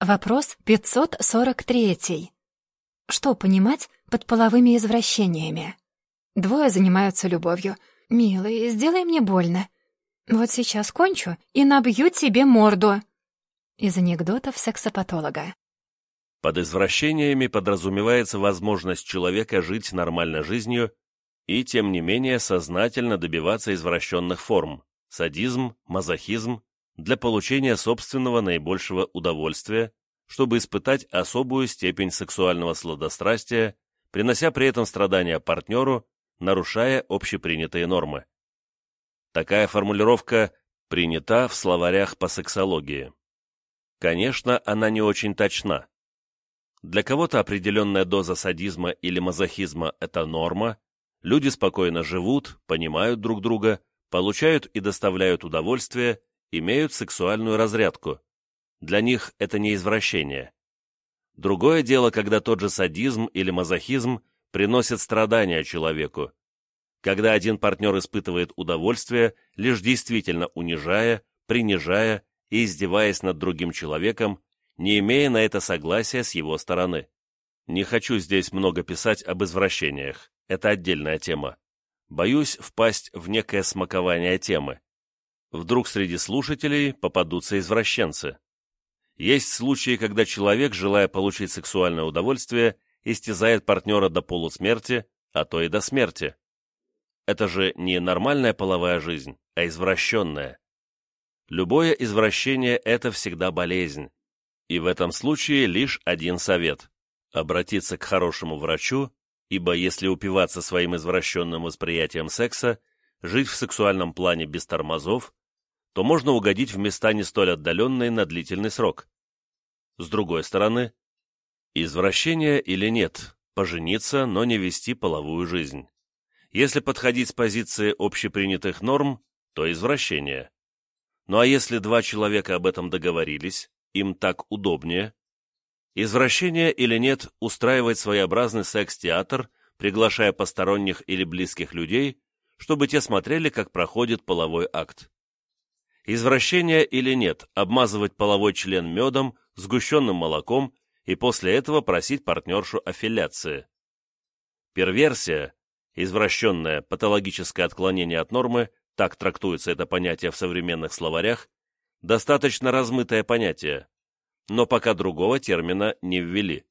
Вопрос 543. Что понимать под половыми извращениями? Двое занимаются любовью. «Милый, сделай мне больно. Вот сейчас кончу и набью тебе морду». Из анекдотов сексопатолога. Под извращениями подразумевается возможность человека жить нормальной жизнью и, тем не менее, сознательно добиваться извращенных форм – садизм, мазохизм, для получения собственного наибольшего удовольствия, чтобы испытать особую степень сексуального сладострастия, принося при этом страдания партнеру, нарушая общепринятые нормы. Такая формулировка принята в словарях по сексологии. Конечно, она не очень точна. Для кого-то определенная доза садизма или мазохизма – это норма, люди спокойно живут, понимают друг друга, получают и доставляют удовольствие имеют сексуальную разрядку. Для них это не извращение. Другое дело, когда тот же садизм или мазохизм приносит страдания человеку. Когда один партнер испытывает удовольствие, лишь действительно унижая, принижая и издеваясь над другим человеком, не имея на это согласия с его стороны. Не хочу здесь много писать об извращениях, это отдельная тема. Боюсь впасть в некое смакование темы. Вдруг среди слушателей попадутся извращенцы. Есть случаи, когда человек, желая получить сексуальное удовольствие, истязает партнера до полусмерти, а то и до смерти. Это же не нормальная половая жизнь, а извращенная. Любое извращение – это всегда болезнь. И в этом случае лишь один совет – обратиться к хорошему врачу, ибо если упиваться своим извращенным восприятием секса, жить в сексуальном плане без тормозов, то можно угодить в места не столь отдаленные на длительный срок. С другой стороны, извращение или нет, пожениться, но не вести половую жизнь. Если подходить с позиции общепринятых норм, то извращение. Ну а если два человека об этом договорились, им так удобнее? Извращение или нет устраивать своеобразный секс-театр, приглашая посторонних или близких людей, чтобы те смотрели, как проходит половой акт. Извращение или нет, обмазывать половой член медом, сгущенным молоком и после этого просить партнершу аффилиации. Перверсия, извращенное патологическое отклонение от нормы, так трактуется это понятие в современных словарях, достаточно размытое понятие, но пока другого термина не ввели.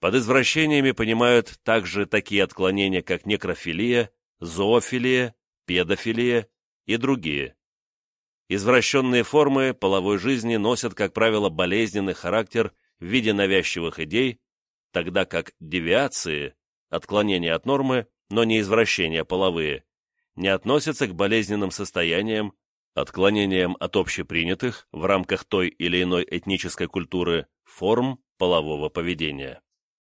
Под извращениями понимают также такие отклонения, как некрофилия, зоофилия, педофилия и другие. Извращенные формы половой жизни носят, как правило, болезненный характер в виде навязчивых идей, тогда как девиации, отклонения от нормы, но не извращения половые, не относятся к болезненным состояниям, отклонениям от общепринятых в рамках той или иной этнической культуры форм полового поведения.